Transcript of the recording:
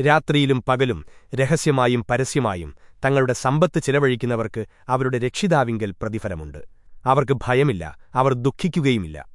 രാത്രിയിലും പകലും രഹസ്യമായും പരസ്യമായും തങ്ങളുടെ സമ്പത്ത് ചിലവഴിക്കുന്നവർക്ക് അവരുടെ രക്ഷിതാവിങ്കൽ പ്രതിഫലമുണ്ട്. അവർക്ക് ഭയമില്ല അവർ ദുഃഖിക്കുകയുമില്ല.